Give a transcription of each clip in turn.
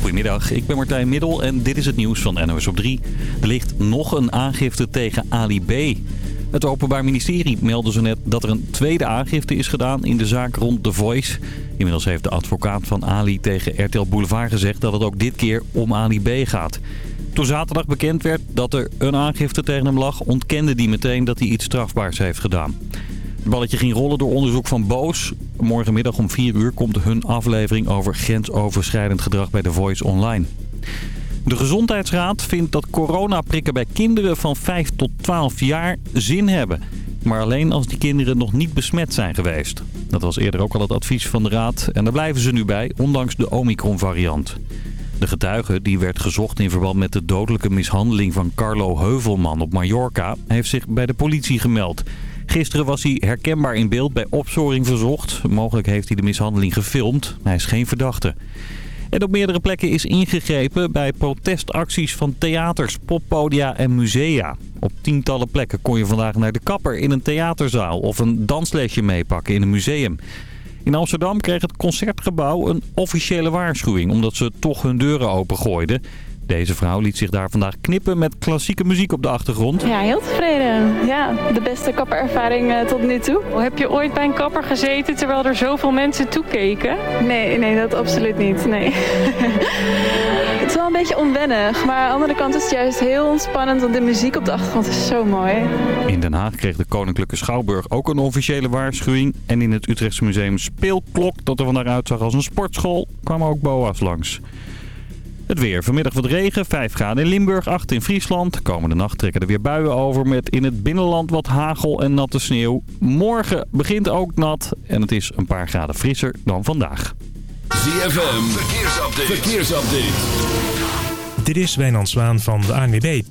Goedemiddag, ik ben Martijn Middel en dit is het nieuws van NOS op 3. Er ligt nog een aangifte tegen Ali B. Het Openbaar Ministerie meldde zo net dat er een tweede aangifte is gedaan in de zaak rond The Voice. Inmiddels heeft de advocaat van Ali tegen RTL Boulevard gezegd dat het ook dit keer om Ali B gaat. Toen zaterdag bekend werd dat er een aangifte tegen hem lag, ontkende hij meteen dat hij iets strafbaars heeft gedaan. Balletje ging rollen door onderzoek van Boos. Morgenmiddag om 4 uur komt hun aflevering over grensoverschrijdend gedrag bij The Voice online. De Gezondheidsraad vindt dat coronaprikken bij kinderen van 5 tot 12 jaar zin hebben. Maar alleen als die kinderen nog niet besmet zijn geweest. Dat was eerder ook al het advies van de raad en daar blijven ze nu bij, ondanks de Omicron-variant. De getuige, die werd gezocht in verband met de dodelijke mishandeling van Carlo Heuvelman op Mallorca, heeft zich bij de politie gemeld. Gisteren was hij herkenbaar in beeld bij opzoring verzocht. Mogelijk heeft hij de mishandeling gefilmd. Hij is geen verdachte. En op meerdere plekken is ingegrepen bij protestacties van theaters, poppodia en musea. Op tientallen plekken kon je vandaag naar de kapper in een theaterzaal of een danslesje meepakken in een museum. In Amsterdam kreeg het Concertgebouw een officiële waarschuwing omdat ze toch hun deuren opengooiden. Deze vrouw liet zich daar vandaag knippen met klassieke muziek op de achtergrond. Ja, heel tevreden. Ja, de beste kapperervaring uh, tot nu toe. Heb je ooit bij een kapper gezeten terwijl er zoveel mensen toekeken? Nee, nee, dat absoluut niet. Nee. het is wel een beetje onwennig, maar aan de andere kant is het juist heel ontspannend, want de muziek op de achtergrond is zo mooi. In Den Haag kreeg de Koninklijke Schouwburg ook een officiële waarschuwing. En in het Utrechtse museum Speelklok, dat er vandaag uitzag als een sportschool, kwamen ook boa's langs. Het weer. Vanmiddag wat regen. 5 graden in Limburg, 8 in Friesland. Komende nacht trekken er weer buien over met in het binnenland wat hagel en natte sneeuw. Morgen begint ook nat en het is een paar graden frisser dan vandaag. ZFM. Verkeersupdate. Verkeersupdate. Dit is Wijnand Zwaan van de ANWB.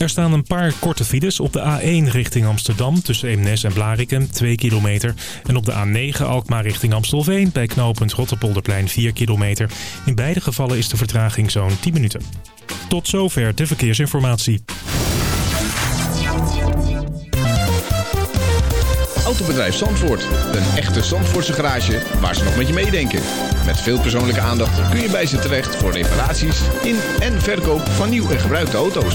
Er staan een paar korte files op de A1 richting Amsterdam tussen Eemnes en Blarikum 2 kilometer. En op de A9 Alkmaar richting Amstelveen bij knooppunt Rotterpolderplein 4 kilometer. In beide gevallen is de vertraging zo'n 10 minuten. Tot zover de verkeersinformatie. Autobedrijf Zandvoort. Een echte Zandvoortse garage waar ze nog met je meedenken. Met veel persoonlijke aandacht kun je bij ze terecht voor reparaties in en verkoop van nieuw en gebruikte auto's.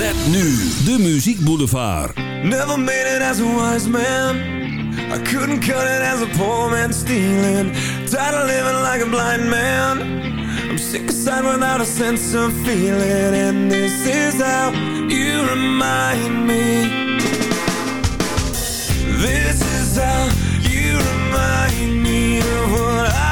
Met nu de Muziek Boulevard. Never made it as a wise man. I couldn't cut it as a poor man stealing. Tired of living like a blind man. I'm sick aside without a sense of feeling. And this is how you remind me. This is how you remind me of what I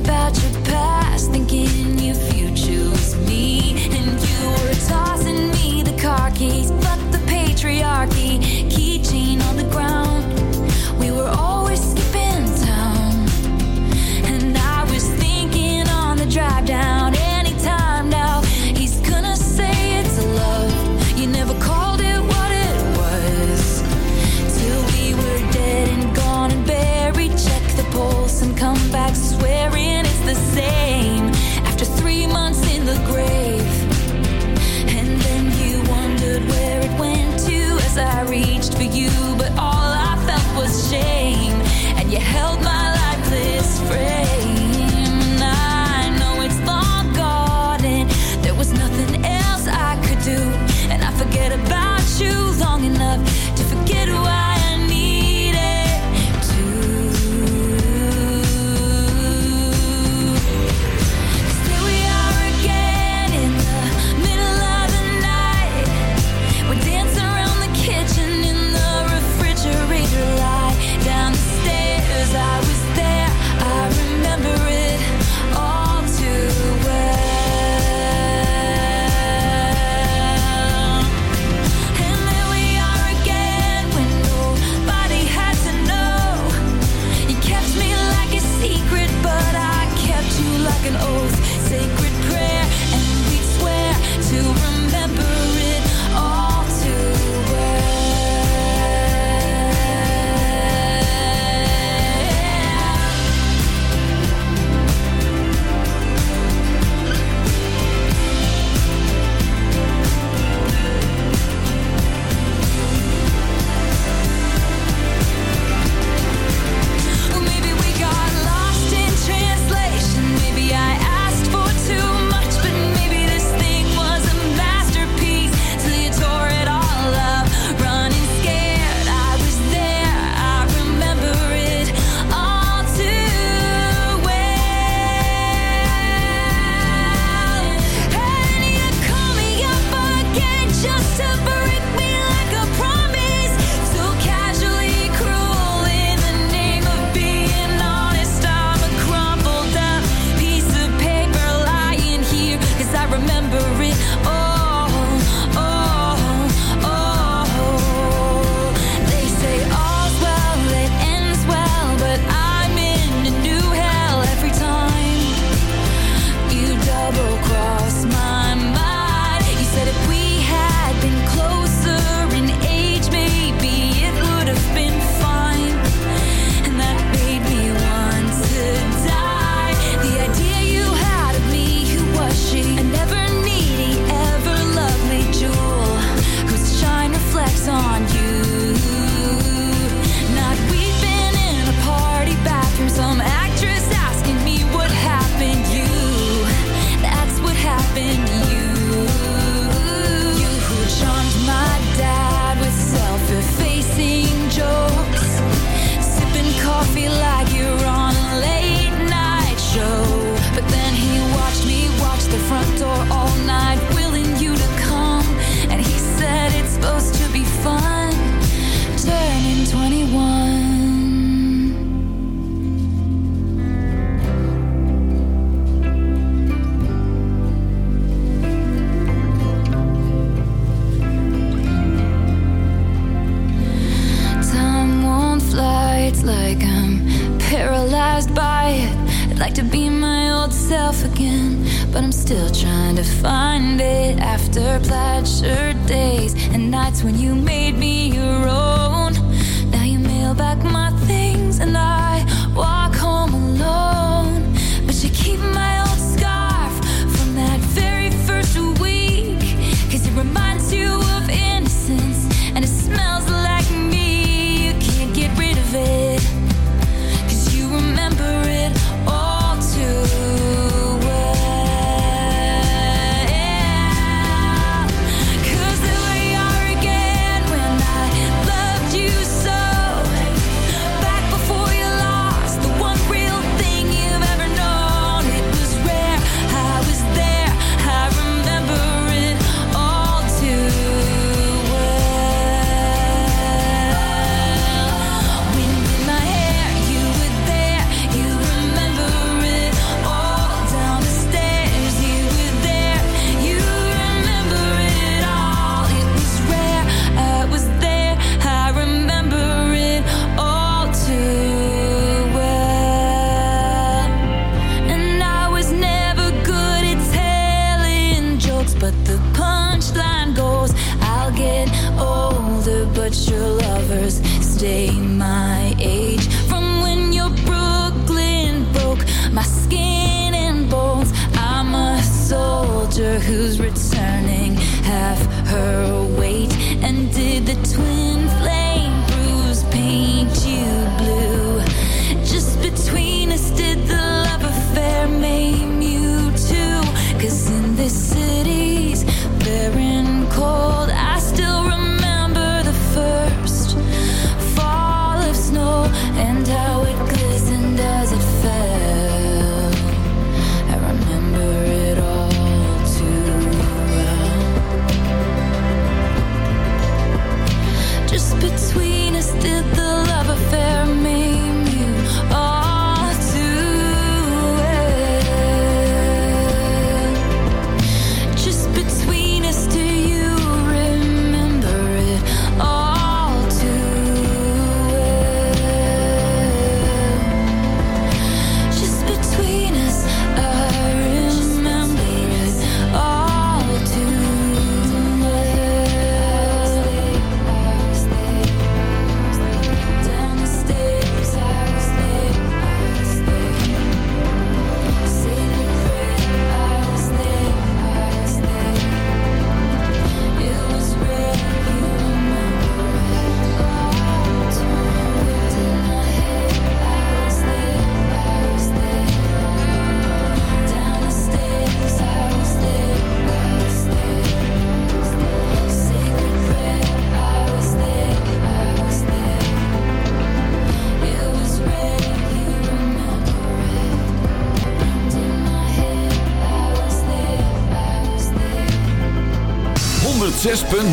about you. reached for you.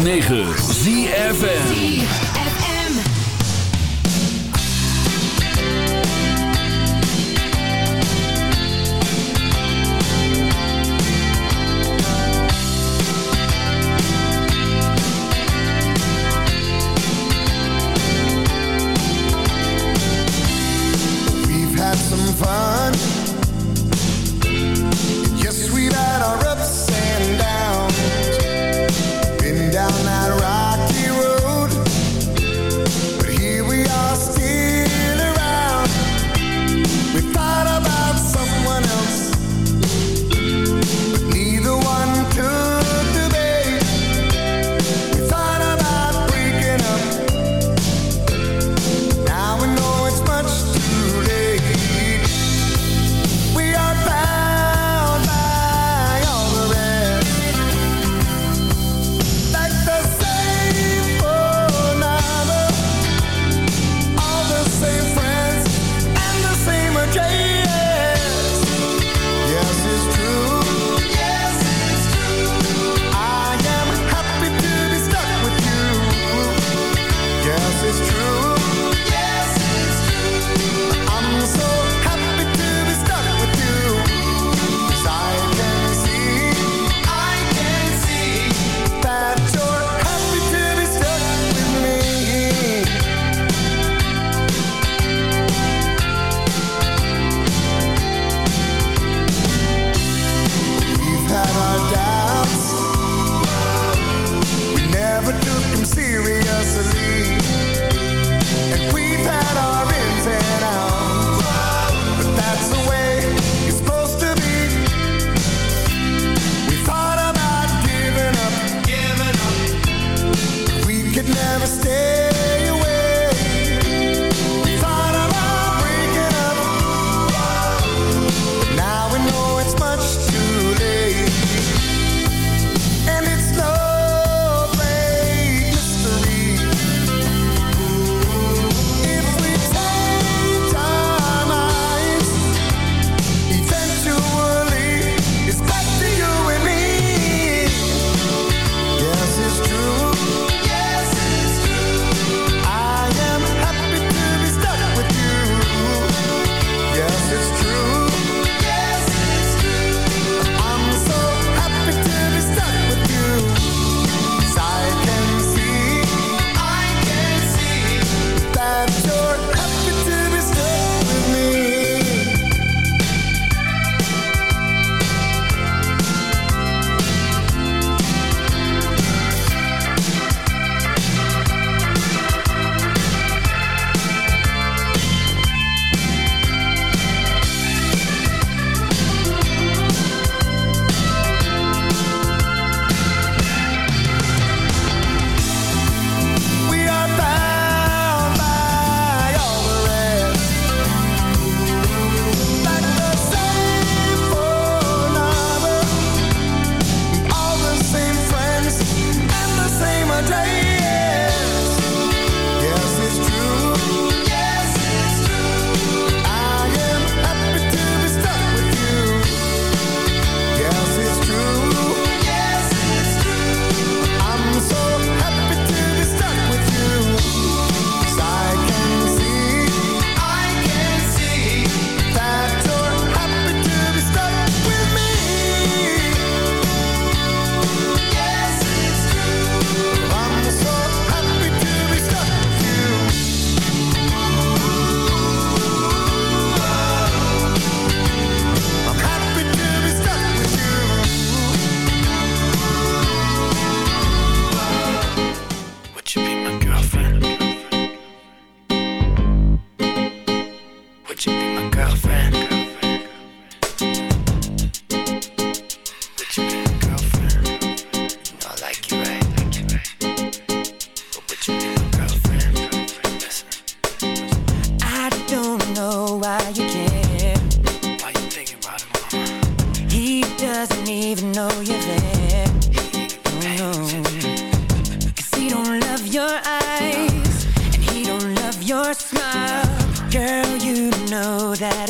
106.9 you Cause he don't love your eyes, and he don't love your smile. Girl, you know that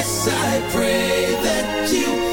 yes, I pray that you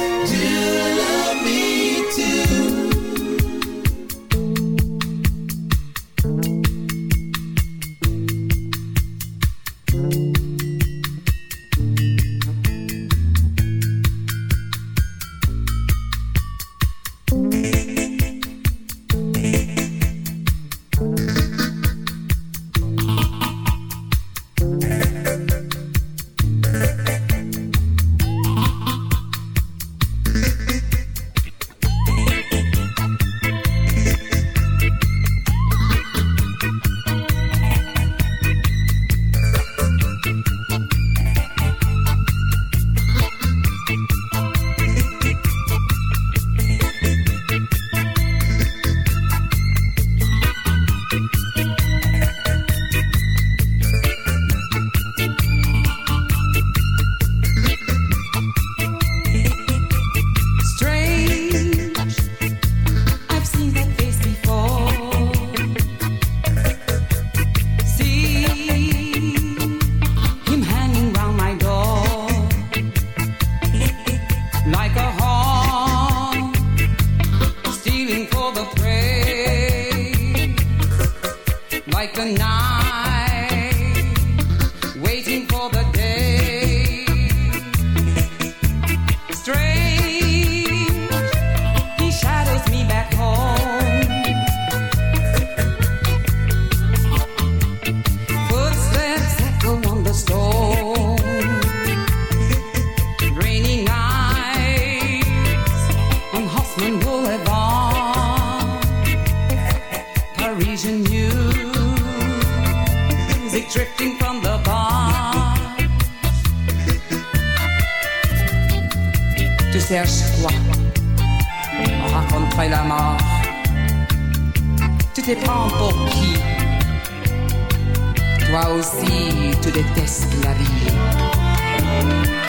Parisian youth, music drifting from the bar. Tu cherches quoi? On raconterait la mort. Tu t'es prends pour qui? Toi aussi, tu détestes la vie.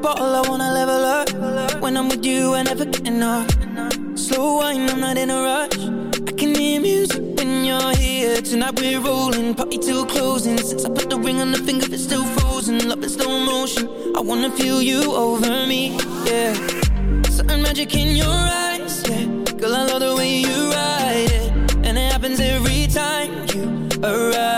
Bottle, I wanna level up. When I'm with you, I never get enough. Slow wine, I'm not in a rush. I can hear music when you're here. Tonight we're rolling, party till closing. Since I put the ring on the finger, it's still frozen. Love in slow motion. I wanna feel you over me, yeah. Certain magic in your eyes, yeah. Girl, I love the way you ride it, and it happens every time you arrive.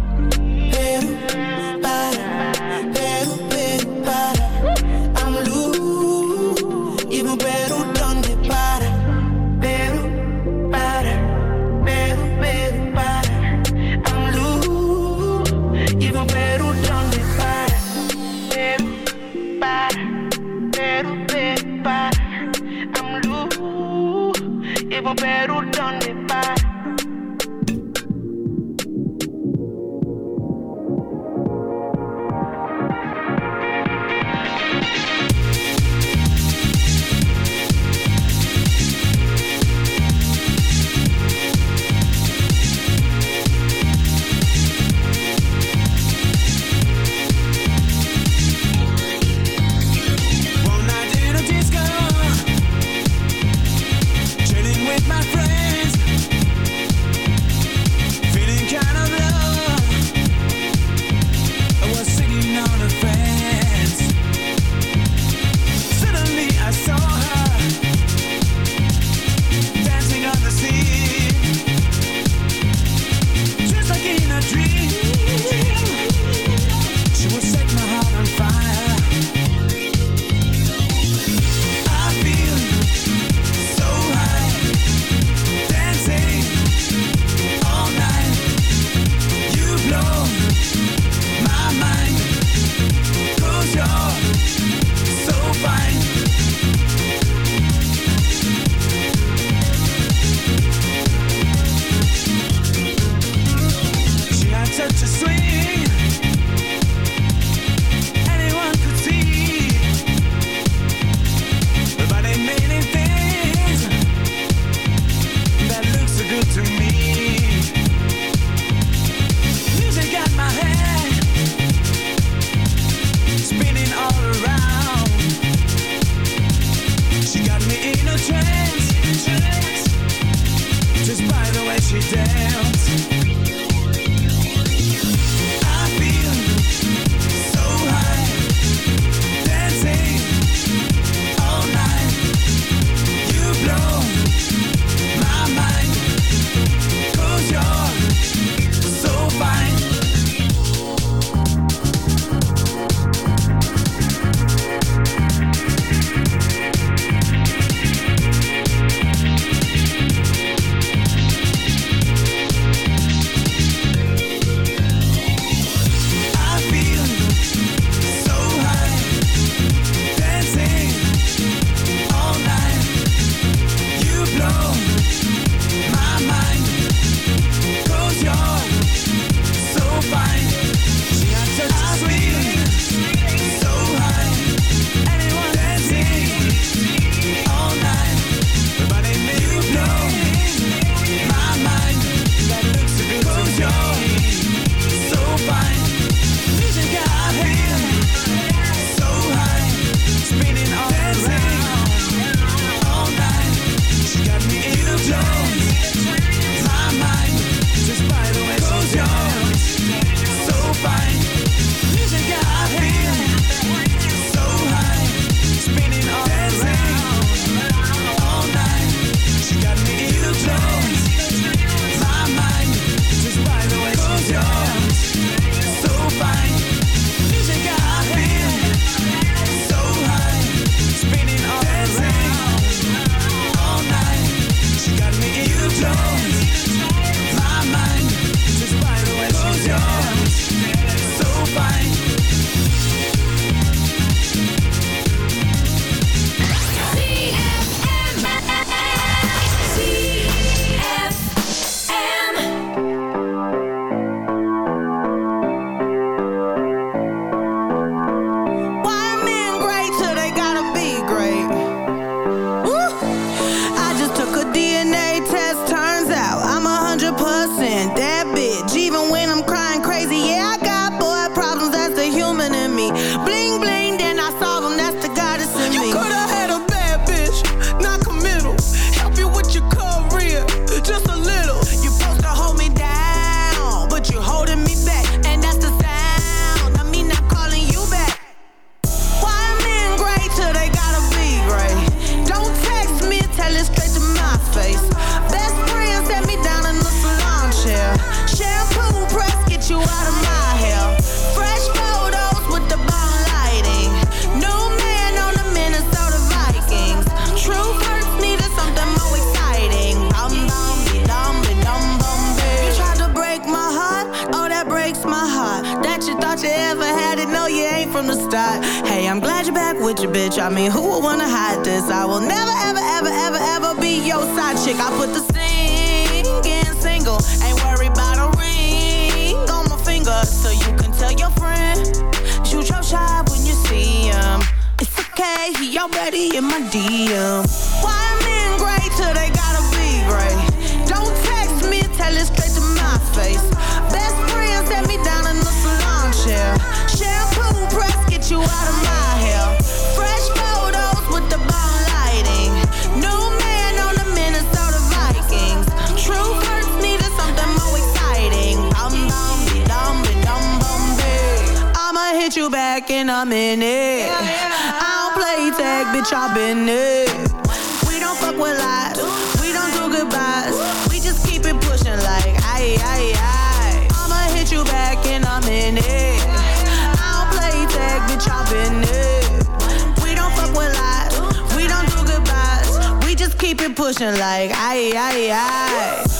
pero person. Damn DM. Why men great till they gotta be great? Don't text me, tell it straight to my face. Best friend set me down in the salon chair. Shampoo press, get you out of my hair. Fresh photos with the bomb lighting. New man on the Minnesota Vikings. True first needed something more exciting. I'm dumb, dumb, dumb, dumb, I'ma hit you back in a minute. Yeah, yeah. Louis tag, bitch, i been there. We don't fuck with lies, we don't do goodbyes. We just keep it pushing like, aye, aye, aye. I'ma hit you back in a minute. I don't play tag, bitch, i been there. We don't fuck with lies, we don't do goodbyes. We just keep it pushing like, aye, aye, aye.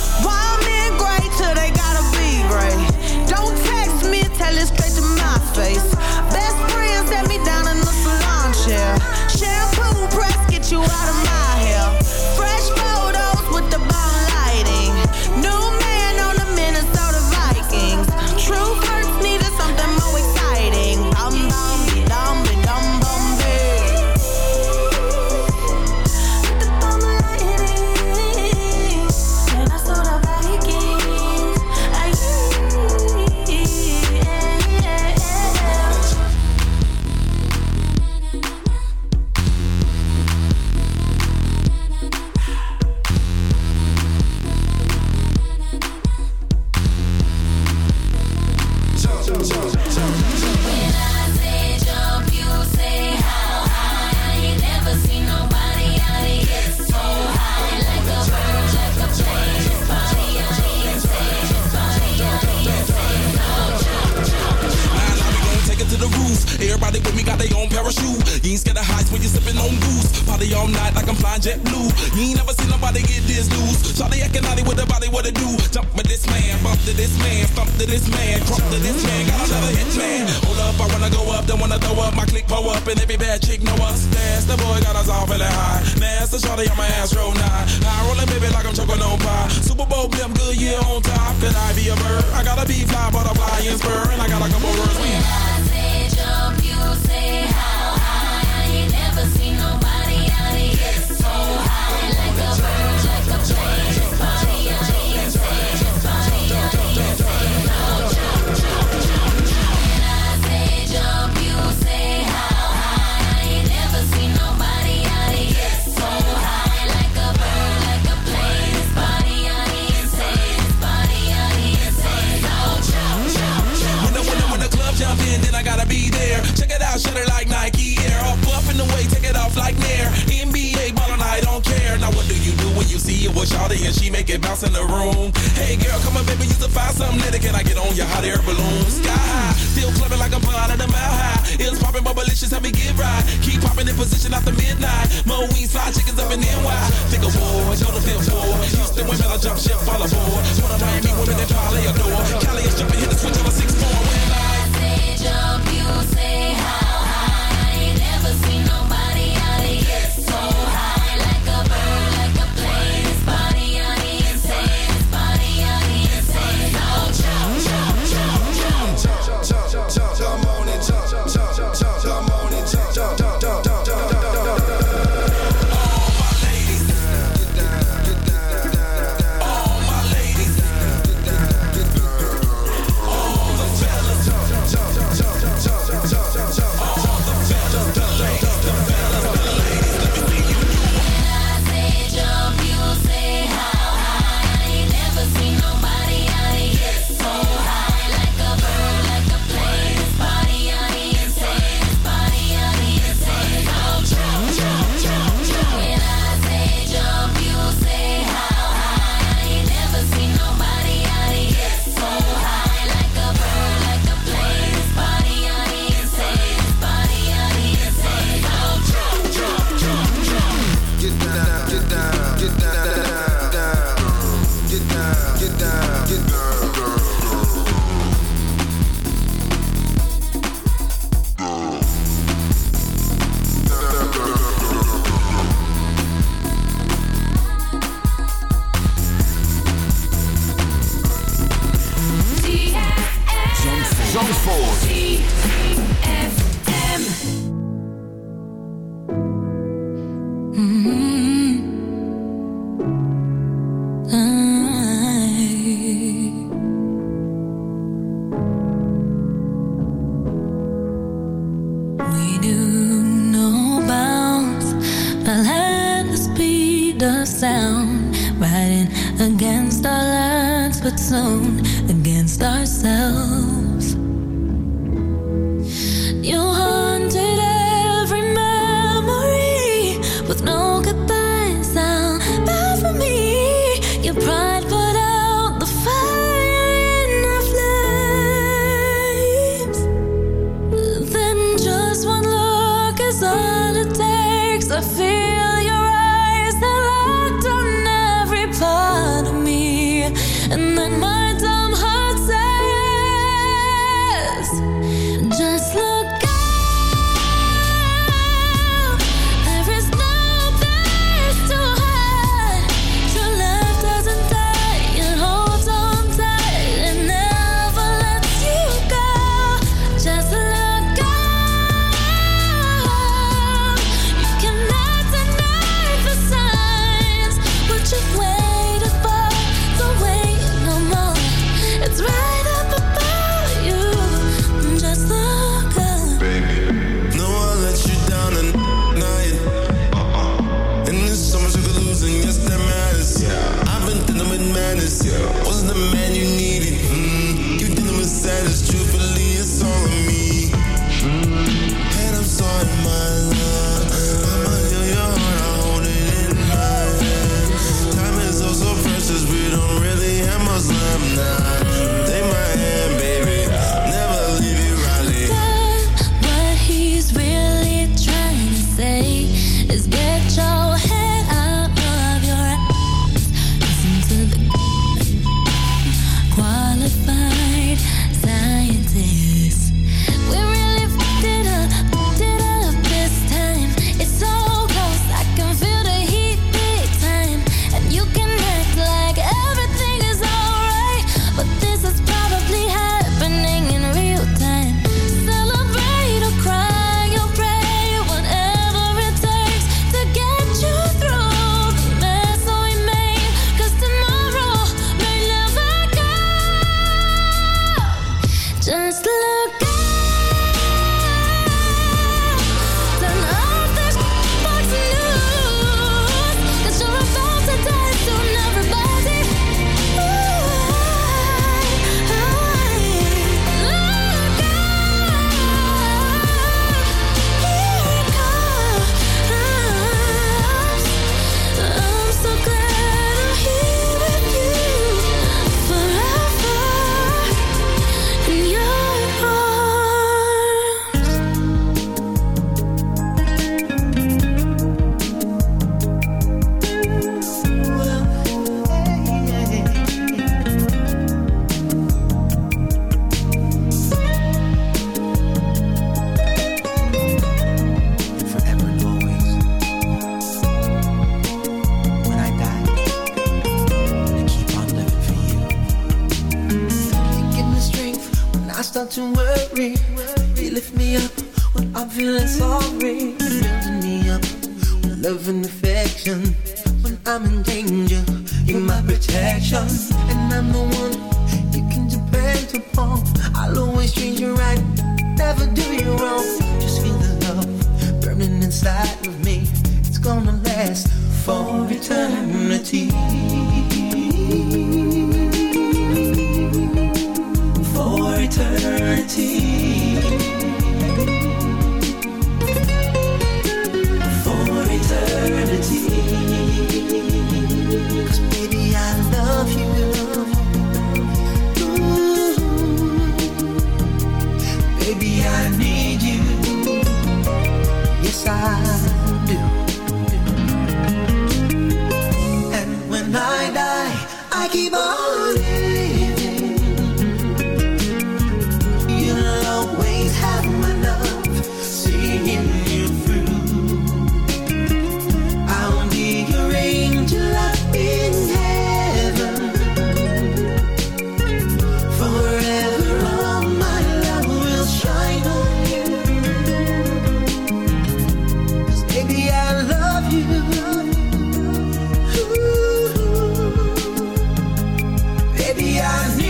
baby, I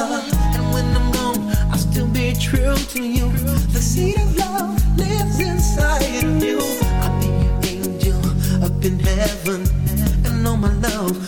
And when I'm gone, I'll still be true to you. The seed of love lives inside of you. I'll be your angel up in heaven. And all my love.